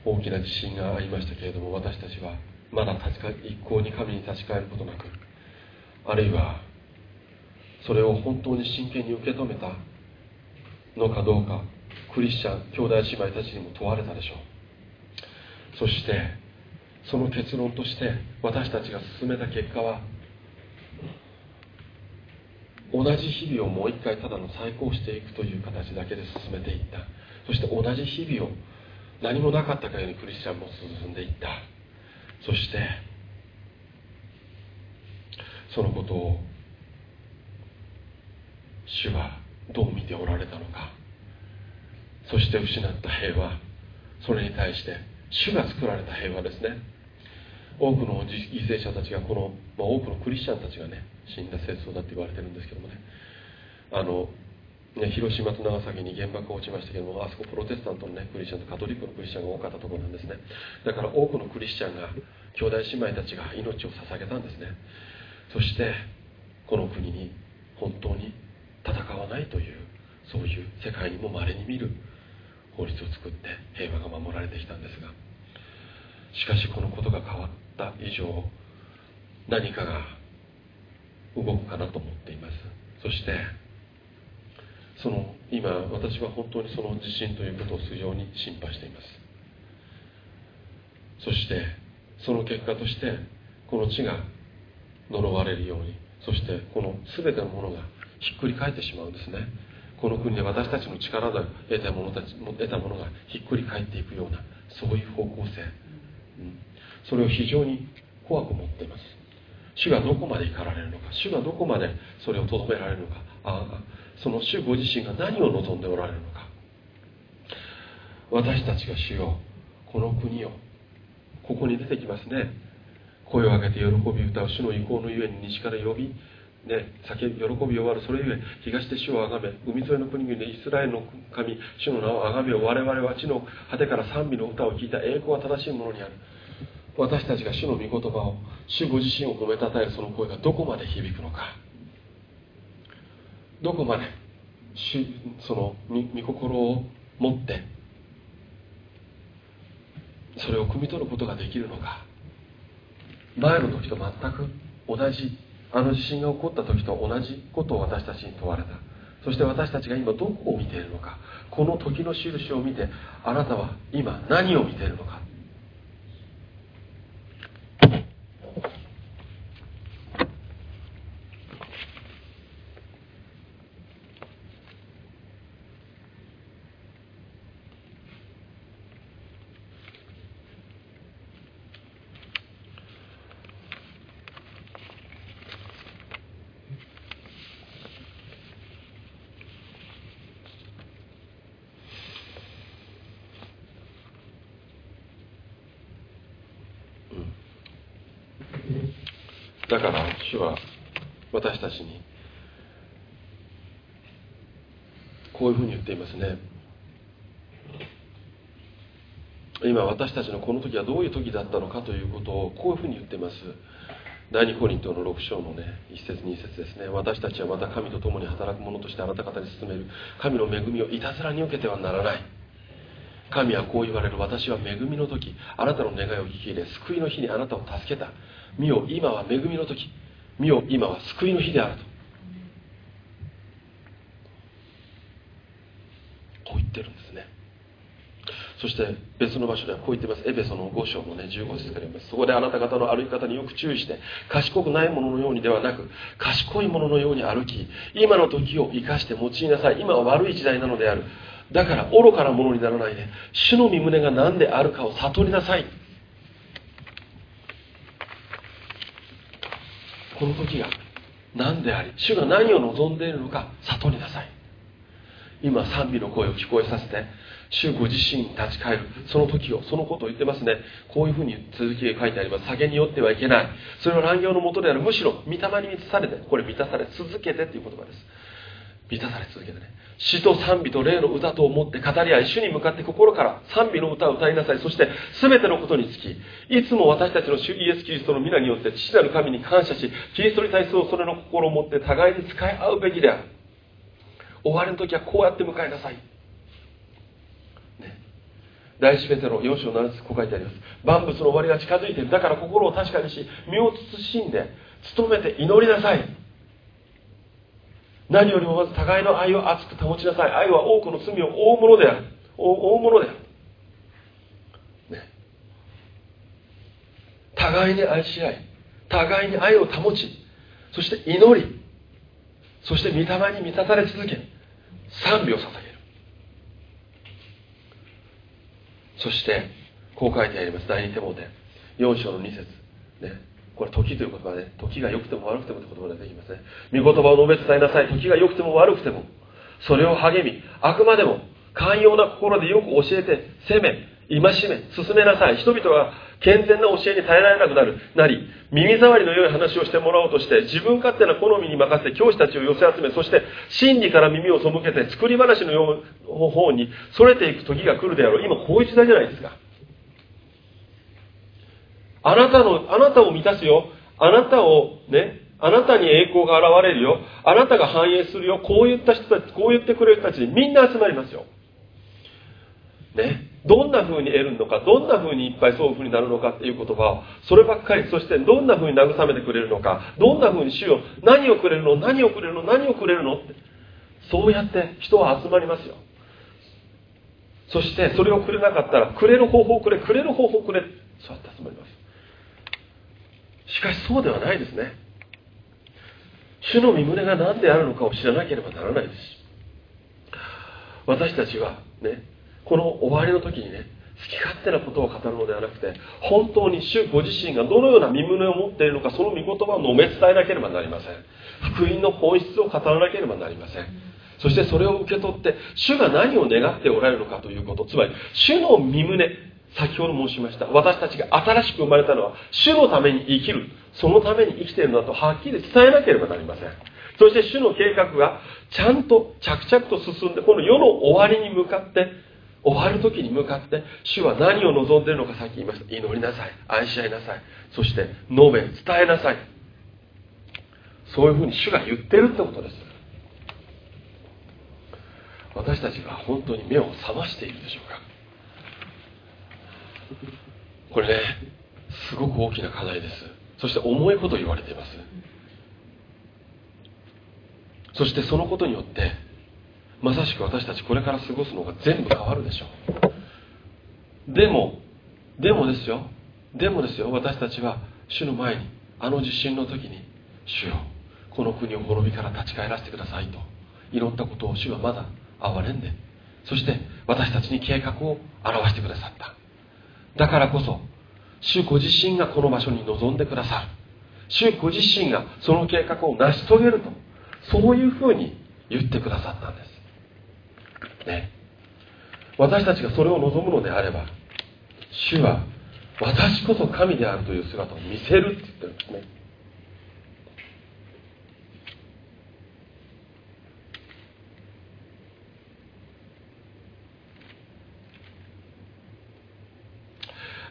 大きな地震がありましたけれども私たちはまだ立ち一向に神に立ち返ることなくあるいはそれを本当に真剣に受け止めたのかどうか。クリスチャン兄弟姉妹たちにも問われたでしょう。そしてその結論として私たちが進めた結果は同じ日々をもう一回ただの再興していくという形だけで進めていった。そして同じ日々を何もなかったかようにクリスチャンも進んでいった。そしてそのことを主はどう見ておられたのか。そして失った平和それに対して主が作られた平和ですね。多くの犠牲者たちがこの、まあ、多くのクリスチャンたちがね死んだ戦争だって言われてるんですけどもね。あのね広島と長崎に原爆が落ちましたけどもあそこプロテスタントの、ね、クリスチャンとカトリックのクリスチャンが多かったところなんですね。だから多くのクリスチャンが兄弟姉妹たちが命を捧げたんですね。そしてこの国に本当に戦わないというそういう世界にもまれに見る。法律を作って平和が守られてきたんですがしかしこのことが変わった以上何かが動くかなと思っています。そしてその今私は本当にその地震ということを非常に心配しています。そしてその結果としてこの地が呪われるようにそしてこの全てのものがひっくり返ってしまうんですね。この国で私たちの力で得たものたち得たものがひっくり返っていくようなそういう方向性、うん、それを非常に怖く思っています。主がどこまで行かられるのか主がどこまでそれをとどめられるのかあその主ご自身が何を望んでおられるのか。私たちが主よこの国をここに出てきますね。声を上げて喜び歌う主の意向のゆえに西から呼びね、酒喜び終わる。それゆえ東で主をあがめ海沿いの国々でイスラエルの神主の名をあがめよ。我々は地の果てから賛美の歌を聞いた。栄光は正しいものにある。私たちが主の御言葉を主ご自身を褒めたたえるその声がどこまで響くのか。どこまで主その御心を持ってそれを汲み取ることができるのか。前の時と全く同じあの地震が起こった時と同じことを私たちに問われた。そして私たちが今どこを見ているのか。この時の印を見てあなたは今何を見ているのかだから主は私たちにこういうふうに言っていますね。今私たちのこの時はどういう時だったのかということをこういうふうに言っています。第二コリントの6章のね1節2節ですね。私たちはまた神と共に働く者としてあなた方に進める。神の恵みをいたずらに受けてはならない。神はこう言われる。私は恵みの時あなたの願いを聞き入れ救いの日にあなたを助けた。見よ今は恵みの時。見よ今は救いの日であると。こう言ってるんですね。そして別の場所ではこう言ってます。エペソの5章のね15節から言います。そこであなた方の歩き方によく注意して賢くないもののようにではなく賢いもののように歩き今の時を生かして用いなさい。今は悪い時代なのである。だから愚かなものにならないで主の身胸が何であるかを悟りなさい。この時が何であり主が何を望んでいるのか悟りなさい。今賛美の声を聞こえさせて主ご自身に立ち返る。その時をそのことを言ってますね。こういうふうに続きが書いてあります。酒によってはいけない。それは乱行のもとである。むしろ御霊に満たされてこれ満たされ続けてという言葉です。満たされ続けてね。詩と賛美と霊の歌と思って語り合い主に向かって心から賛美の歌を歌いなさい。そして全てのことにつきいつも私たちの主イエス・キリストの皆によって父なる神に感謝しキリストに対するそれの心を持って互いに使い合うべきである。終わりの時はこうやって迎えなさい、ね、第一ペテロ4章7節こう書いてあります。万物の終わりが近づいている。だから心を確かにし身を慎んで努めて祈りなさい。何よりもまず互いの愛を熱く保ちなさい。愛は多くの罪を負うものである。負うものである、ね、互いに愛し合い互いに愛を保ちそして祈りそして御霊に満たされ続け賛美を捧げる。そしてこう書いてあります。第2手モて4章の2節。ね。これ時という言葉で、時が良くても悪くてもという言葉が出てきますね御言葉を述べ伝えなさい。時が良くても悪くても。それを励みあくまでも寛容な心でよく教えて責め戒め進めなさい。人々が健全な教えに耐えられなくなる。なり耳障りの良い話をしてもらおうとして自分勝手な好みに任せて教師たちを寄せ集めそして真理から耳を背けて作り話の方にそれていく時が来るであろう。今こういう時代じゃないですか。あなたの、あなたを満たすよ。あなたをね、あなたに栄光が現れるよ。あなたが繁栄するよ。こう言った人たち、こう言ってくれる人たちにみんな集まりますよ。ね。どんな風に得るのか、どんな風にいっぱいそういう風になるのかっていう言葉を、そればっかり、そしてどんな風に慰めてくれるのか、どんな風に主よ、何をくれるの、何をくれるの、何をくれるのって。そうやって人は集まりますよ。そしてそれをくれなかったら、くれる方法くれ、くれる方法くれ。そうやって集まります。しかしそうではないですね。主の身胸が何であるのかを知らなければならないです。私たちはねこの終わりの時にね好き勝手なことを語るのではなくて本当に主ご自身がどのような身胸を持っているのかその御言葉を述べ伝えなければなりません。福音の本質を語らなければなりません。そしてそれを受け取って主が何を願っておられるのかということつまり主の身胸先ほど申しました私たちが新しく生まれたのは主のために生きるそのために生きているのだとはっきり伝えなければなりません。そして主の計画がちゃんと着々と進んでこの世の終わりに向かって終わる時に向かって主は何を望んでいるのかさっき言いました祈りなさい愛し合いなさいそして述べ伝えなさい。そういうふうに主が言ってるってことです。私たちが本当に目を覚ましているでしょうか。これねすごく大きな課題です。そして重いこと言われています。そしてそのことによってまさしく私たちこれから過ごすのが全部変わるでしょう。でもでもですよ。でもですよ。私たちは主の前にあの地震の時に主よこの国を滅びから立ち返らせてくださいと祈ったことを主はまだ憐れんでそして私たちに計画を表してくださった。だからこそ主ご自身がこの場所に臨んでくださる。主ご自身がその計画を成し遂げるとそういうふうに言ってくださったんです。ね。私たちがそれを望むのであれば主は私こそ神であるという姿を見せるって言ってるんですね。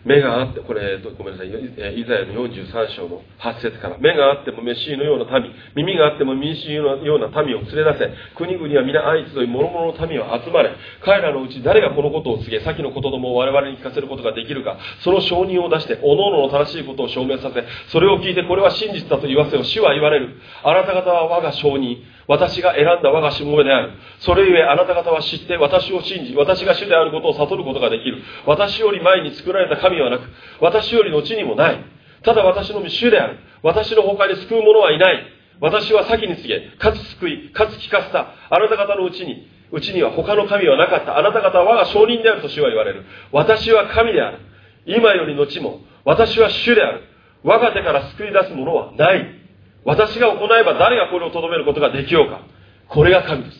目があって、これ、ごめんなさい、イザヤの43章の8節から、目があってもメシのような民、耳があっても民主のような民を連れ出せ、国々は皆相次い、諸々の民を集まれ、彼らのうち誰がこのことを告げ、先のことどもを我々に聞かせることができるか、その承認を出して、各々の正しいことを証明させ、それを聞いてこれは真実だと言わせよ、主は言われる。あなた方は我が承認、私が選んだ我がしもべである。それゆえあなた方は知って私を信じ、私が主であることを悟ることができる。私より前に作られた神はなく、私より後にもない。ただ私の主である。私の他に救う者はいない。私は先に告げ、かつ救い、かつ聞かせた。あなた方のうちに、うちには他の神はなかった。あなた方は我が証人であると主は言われる。私は神である。今より後も、私は主である。我が手から救い出す者はない。私が行えば誰がこれをとどめることができようか。これが神です。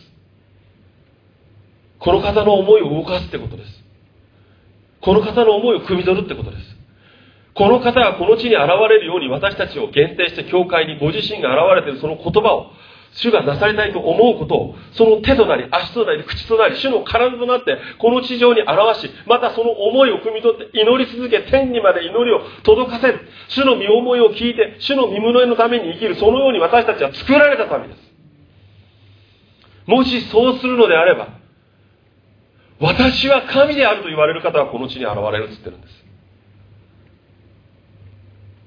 この方の思いを動かすってことです。この方の思いを汲み取るってことです。この方がこの地に現れるように私たちを限定して教会にご自身が現れているその言葉を主がなされたいと思うことを、その手となり、足となり、口となり、主の体となって、この地上に表し、またその思いを汲み取って祈り続け、天にまで祈りを届かせる。主の身思いを聞いて、主の身胸のために生きる。そのように私たちは作られたためです。もしそうするのであれば、私は神であると言われる方はこの地に現れるって言ってるんです。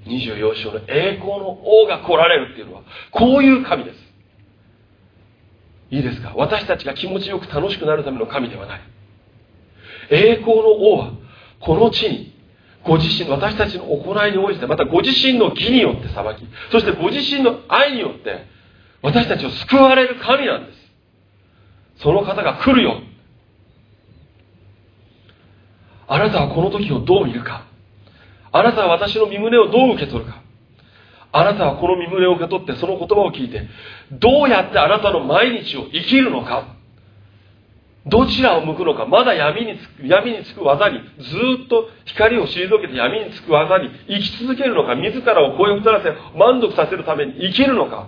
24章の栄光の王が来られるっていうのは、こういう神です。いいですか？私たちが気持ちよく楽しくなるための神ではない。栄光の王は、この地に、ご自身、私たちの行いに応じて、またご自身の義によって裁き、そしてご自身の愛によって、私たちを救われる神なんです。その方が来るよ。あなたはこの時をどう見るか。あなたは私の身胸をどう受け取るか。あなたはこの身胸を受け取ってその言葉を聞いて、どうやってあなたの毎日を生きるのか？どちらを向くのか、まだ闇につく、闇につく技に、ずっと光を退けて闇につく技に生き続けるのか、自らを声を太らせ、満足させるために生きるのか？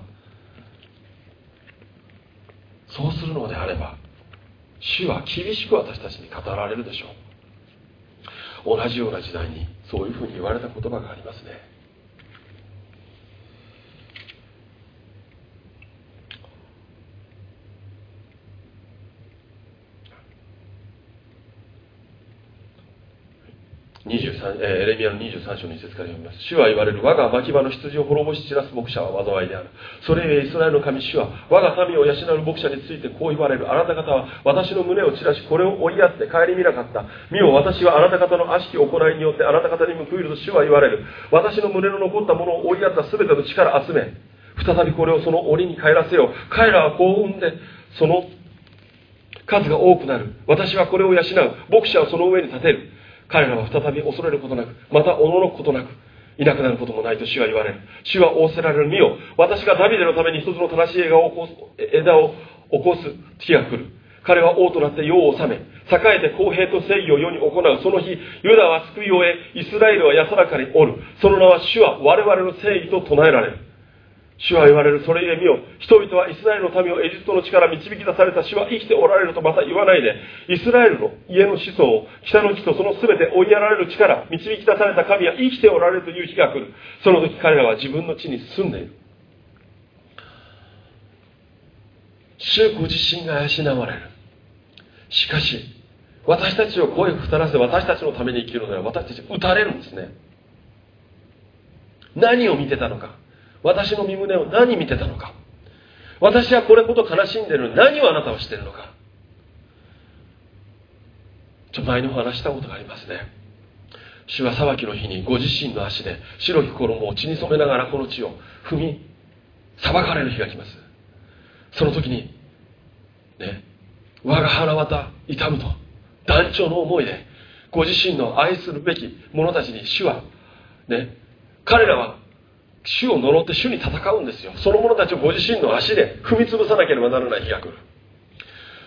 そうするのであれば、主は厳しく私たちに語られるでしょう。同じような時代にそういうふうに言われた言葉がありますね。23えー、エレミアの23章の一節から読みます。主は言われる。我が牧場の羊を滅ぼし散らす牧者は災いである。それゆえイスラエルの神主は、我が民を養う牧者についてこう言われる。あなた方は私の胸を散らし、これを追いやって顧みなかった。見よ、私はあなた方の悪しき行いによってあなた方に報いると主は言われる。私の胸の残ったものを追いやった全ての力集め、再びこれをその檻に帰らせよう。彼らは幸運で、その数が多くなる。私はこれを養う。牧者をその上に立てる。彼らは再び恐れることなく、また驚くことなく、いなくなることもないと主は言われる。主は仰せられる身を、私がダビデのために一つの正しい枝を起こす枝を起こす日が来る。彼は王となって世を治め、栄えて公平と正義を世に行う。その日、ユダは救いを得、イスラエルは安らかにおる。その名は主は我々の正義と唱えられる。主は言われる。それゆえ見よ。人々はイスラエルの民をエジプトの地から導き出された主は生きておられるとまた言わないで、イスラエルの家の子孫を北の地とその全て追いやられる力、導き出された神は生きておられるという日が来る。その時彼らは自分の地に住んでいる。主ご自身が養われる。しかし、私たちを声をたらせ私たちのために生きるのでは私たち撃たれるんですね。何を見てたのか。私の身胸を何見てたのか。私はこれほど悲しんでる。何をあなたはしてるのか。ちょ前にお話したことがありますね。主は裁きの日にご自身の足で白き衣を血に染めながらこの地を踏み裁かれる日が来ます。その時にね我が腹渡痛むと団長の思いでご自身の愛するべき者たちに主はね彼らは主を呪って主に戦うんですよその者たちをご自身の足で踏み潰さなければならない日が来る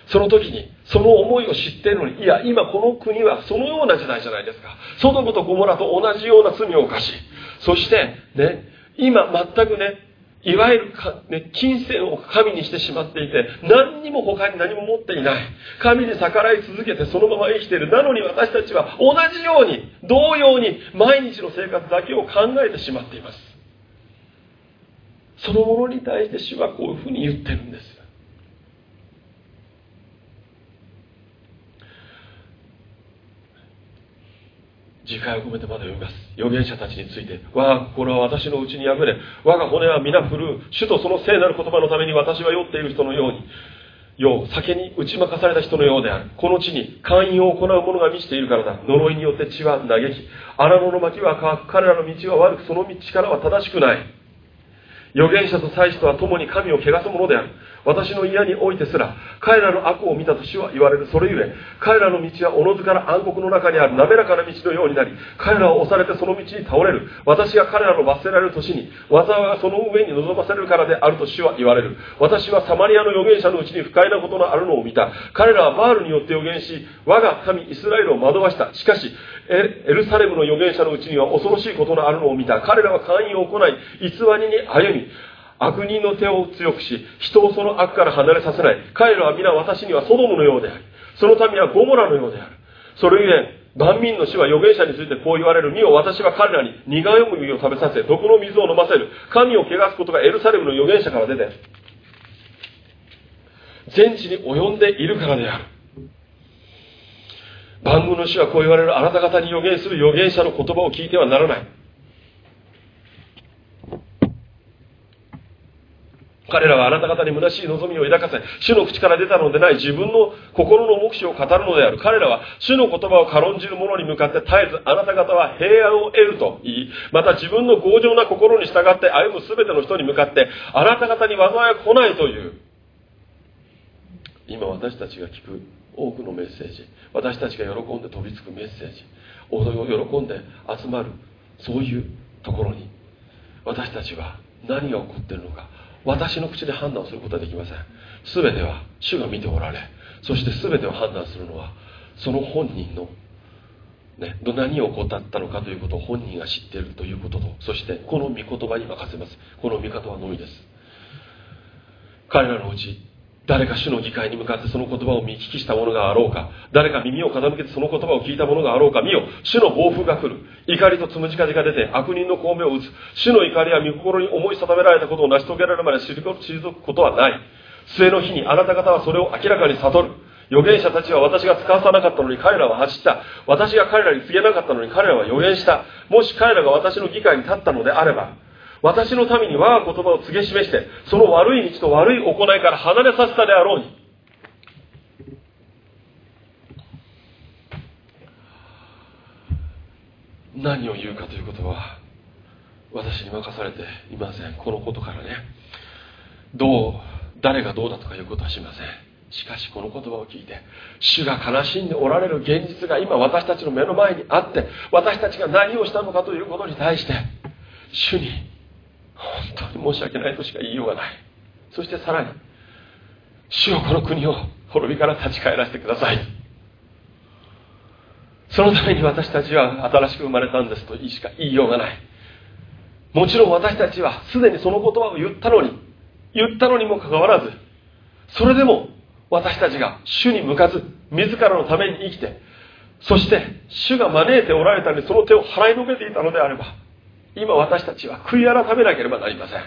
その時にその思いを知っているのにいや今この国はそのような時代じゃないですかソドムとゴモラと同じような罪を犯しそしてね今全くねいわゆるか、ね、金銭を神にしてしまっていて、何にも他に何も持っていない。神に逆らい続けてそのまま生きている。なのに私たちは同じように、同様に毎日の生活だけを考えてしまっています。そのものに対して主はこういうふうに言ってるんです。次回を込めてまだ読みます。預言者たちについて。我が心は私のうちにあふれ我が骨は皆震う主とその聖なる言葉のために私は酔っている人のようによう酒に打ち負かされた人のようである。この地に寛容を行う者が満ちているからだ。呪いによって血は嘆き荒野の巻は乾く彼らの道は悪くその道からは正しくない。預言者と祭司とは共に神を汚すものである。私の家においてすら彼らの悪を見たと主は言われるそれゆえ彼らの道はおのずから暗黒の中にある滑らかな道のようになり彼らを押されてその道に倒れる。私が彼らの罰せられる年に災いがその上に臨まされるからであると主は言われる。私はサマリアの預言者のうちに不快なことのあるのを見た。彼らはバールによって預言し我が神イスラエルを惑わした。しかしエルサレムの預言者のうちには恐ろしいことのあるのを見た。彼らは会員を行い偽りに歩み悪人の手を強くし、人をその悪から離れさせない。彼らは皆私にはソドムのようであり、その民はゴモラのようである。それゆえ、万民の死は預言者についてこう言われる。見よ、私は彼らに苦い麦を食べさせ、毒の水を飲ませる。神を汚すことがエルサレムの預言者から出て、全地に及んでいるからである。万軍の死はこう言われる。あなた方に預言する預言者の言葉を聞いてはならない。彼らはあなた方に虚しい望みを抱かせ、主の口から出たのでない自分の心の目視を語るのである。彼らは主の言葉を軽んじる者に向かって絶えず、あなた方は平安を得ると言い、また自分の強情な心に従って歩む全ての人に向かって、あなた方に災いは来ないという。今私たちが聞く多くのメッセージ、私たちが喜んで飛びつくメッセージ、踊りを喜んで集まる、そういうところに、私たちは何が起こっているのか、私の口で判断することはできません。全ては主が見ておられそして全てを判断するのはその本人の、ね、何を怠ったのかということを本人が知っているということとそしてこの御言葉に任せます。この御言葉のみです。彼らのうち誰か主の議会に向かってその言葉を見聞きした者があろうか。誰か耳を傾けてその言葉を聞いた者があろうか。見よ。主の暴風が来る。怒りとつむじ風が出て悪人の孔明を打つ。主の怒りは御心に思い定められたことを成し遂げられるまで退くことはない。末の日にあなた方はそれを明らかに悟る。預言者たちは私が使わさなかったのに彼らは走った。私が彼らに告げなかったのに彼らは予言した。もし彼らが私の議会に立ったのであれば私の民に我が言葉を告げ示して、その悪い道と悪い行いから離れさせたであろうに。何を言うかということは、私に任されていません。このことからね。どう、誰がどうだとかいうことはしません。しかしこの言葉を聞いて主が悲しんでおられる現実が今私たちの目の前にあって私たちが何をしたのかということに対して主に本当に申し訳ないとしか言いようがないそしてさらに主よこの国を滅びから立ち返らせてくださいそのために私たちは新しく生まれたんですとしか言いようがない。もちろん私たちはすでにその言葉を言ったのに言ったのにもかかわらずそれでも私たちが主に向かず自らのために生きてそして主が招いておられたのにその手を払いのけていたのであれば今私たちは悔い改めなければなりません。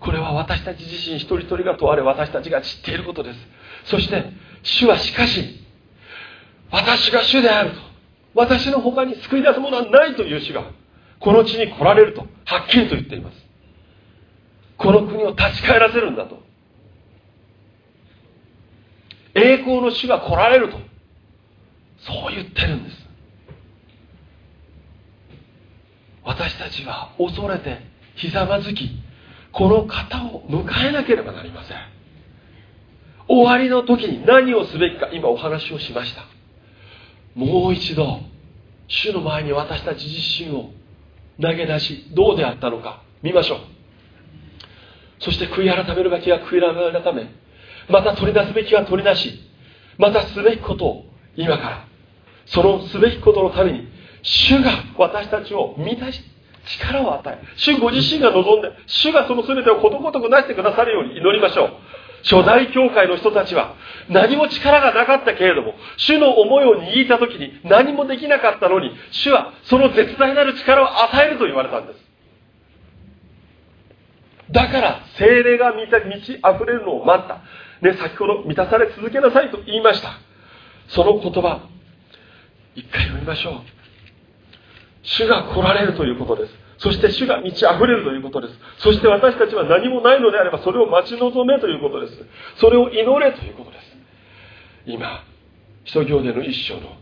これは私たち自身一人一人が問われ私たちが知っていることです。そして主はしかし私が主であると。私の他に救い出すものはないという主がこの地に来られるとはっきりと言っています。この国を立ち返らせるんだと。栄光の主が来られると。そう言ってるんです。私たちは恐れてひざまずきこの方を迎えなければなりません。終わりの時に何をすべきか今お話をしました。もう一度主の前に私たち自身を投げ出しどうであったのか見ましょう。そして悔い改めるべきは悔い改めまた取り出すべきは取り出しまたすべきことを今からそのすべきことのために主が私たちを満たし力を与え主ご自身が望んで主がその全てをことごとくなしてくださるように祈りましょう。初代教会の人たちは何も力がなかったけれども主の思いを握った時に何もできなかったのに主はその絶大なる力を与えると言われたんです。だから精霊が満ち溢れるのを待った。ね、先ほど満たされ続けなさいと言いました。その言葉一回読みましょう。主が来られるということです。そして主が満ち溢れるということですそして私たちは何もないのであればそれを待ち望めということですそれを祈れということです今使徒行伝の一章の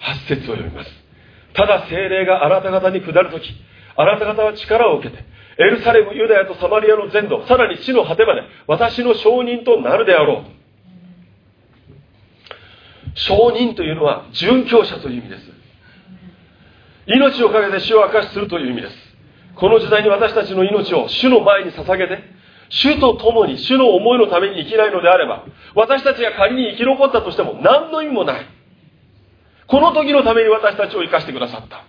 8節を読みますただ精霊があなた方に下るときあなた方は力を受けてエルサレム、ユダヤとサマリアの全土、さらに地の果てまで私の証人となるであろう。証人というのは殉教者という意味です。命をかけて死を明かしするという意味です。この時代に私たちの命を主の前に捧げて、主と共に主の思いのために生きないのであれば、私たちが仮に生き残ったとしても何の意味もない。この時のために私たちを生かしてくださった。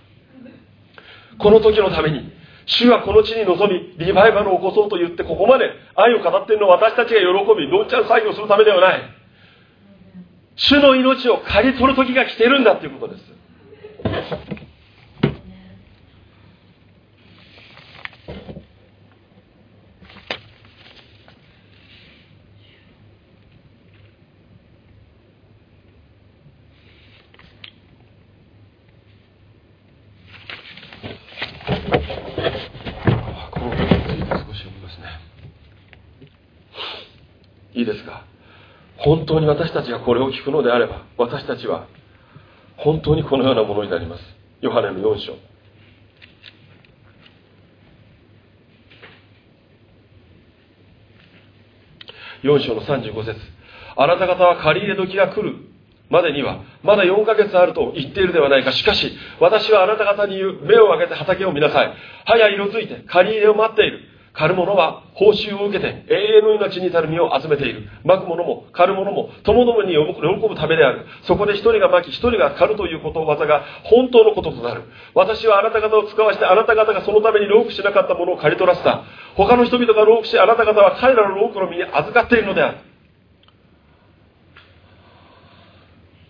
この時のために主はこの地に臨み、リバイバルを起こそうと言って、ここまで愛を語っているのは私たちが喜び、どんちゃん作業するためではない。主の命を刈り取る時が来てるんだということです。いいですか本当に私たちがこれを聞くのであれば私たちは本当にこのようなものになります。ヨハネの4章。4章の35節。あなた方は借り入れ時が来るまでにはまだ4ヶ月あると言っているではないか。しかし私はあなた方に言う目を開けて畑を見なさい。葉や色づいて借り入れを待っている。狩る者は報酬を受けて永遠の命に至る実を集めている。巻く者も狩る者も共々に喜ぶためである。そこで一人が巻き一人が狩るということわざが本当のこととなる。私はあなた方を使わしてあなた方がそのために労苦しなかったものを刈り取らせた。他の人々が労苦しあなた方は彼らの労苦の身に預かっているのである。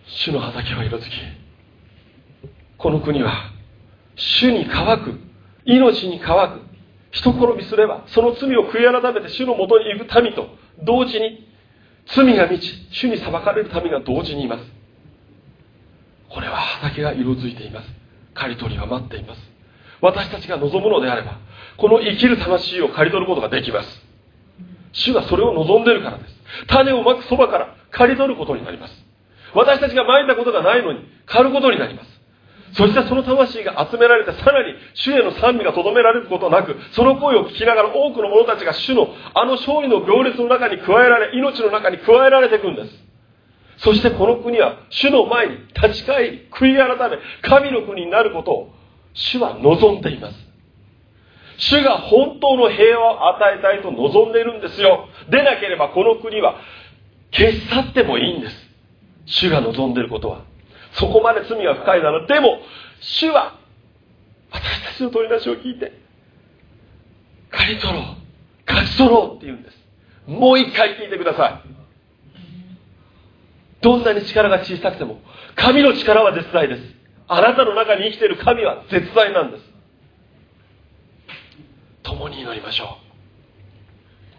主の畑は色づき、この国は主に乾く、命に乾く、一転びすればその罪を悔い改めて主のもとに行く民と同時に罪が満ち主に裁かれる民が同時にいます。これは畑が色づいています。刈り取りは待っています。私たちが望むのであればこの生きる魂を刈り取ることができます。主がそれを望んでいるからです。種をまくそばから刈り取ることになります。私たちがまいたことがないのに刈ることになります。そしてその魂が集められてさらに主への賛美がとどめられることなくその声を聞きながら多くの者たちが主のあの勝利の行列の中に加えられ命の中に加えられていくんです。そしてこの国は主の前に立ち返り悔い改め神の国になることを主は望んでいます。主が本当の平和を与えたいと望んでいるんですよ。でなければこの国は消し去ってもいいんです。主が望んでいることは。そこまで罪が深いならでも主は私たちの取り出しを聞いて刈り取ろう勝ち取ろうって言うんです。もう一回聞いてください。どんなに力が小さくても神の力は絶大です。あなたの中に生きている神は絶大なんです。共に祈りましょう。